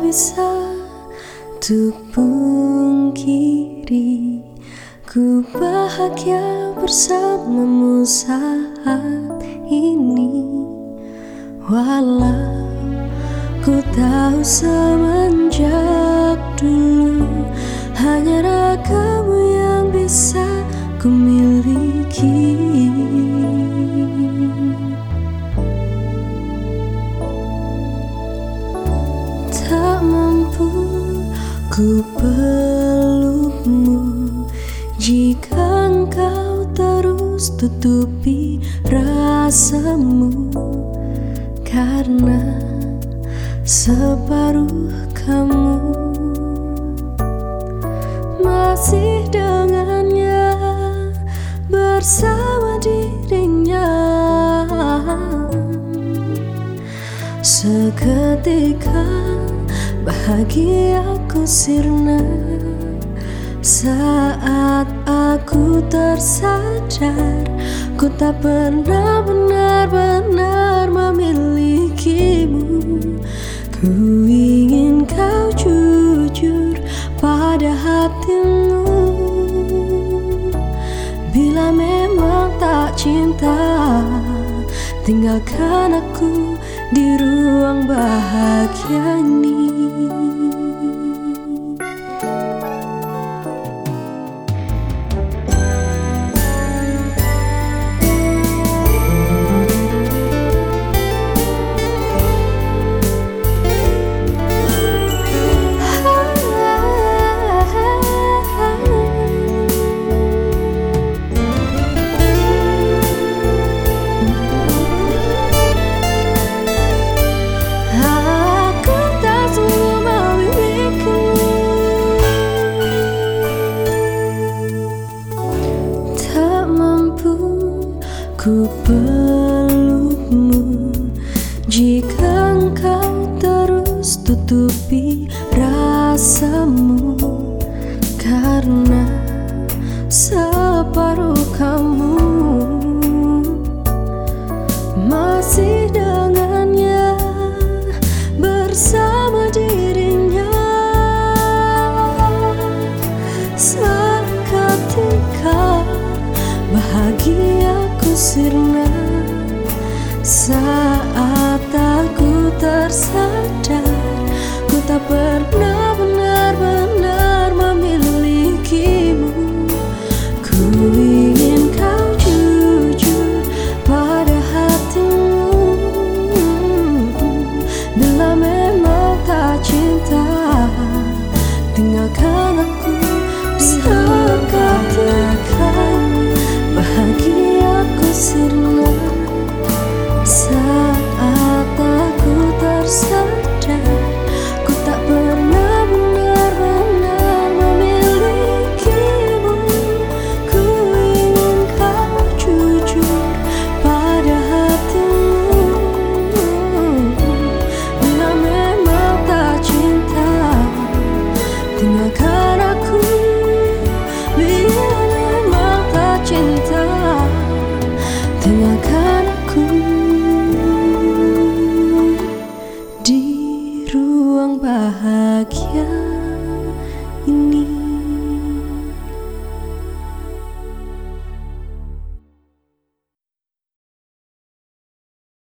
bisa Untuk pungkiri Ku bahagia bersamamu saat ini. Walau ku tahu semenjak dulu Hanya ragamu yang bisa ku miliki Tak mampu ku pelukmu. Jika engkau terus tutupi rasamu Karena separuh kamu Masih dengannya bersama dirinya. Seketika bahagiaku sirna Saat aku tersadar. Ku tak pernah benar-benar memilikimu. Ku ingin kau jujur pada hatimu. Bila memang tak cinta Tinggalkan aku di ruang bahagia ini ku pelukmu Jika engkau terus tutupi rasamu Karena separuh kamu masih dengannya bersama dirinya. Seketika bahagiaku sirna. Saat aku tersadar ku tak pernah benar-benar memilikimu. Ku ingin kau jujur pada hatimu. Bila memang tak cinta Tinggalkan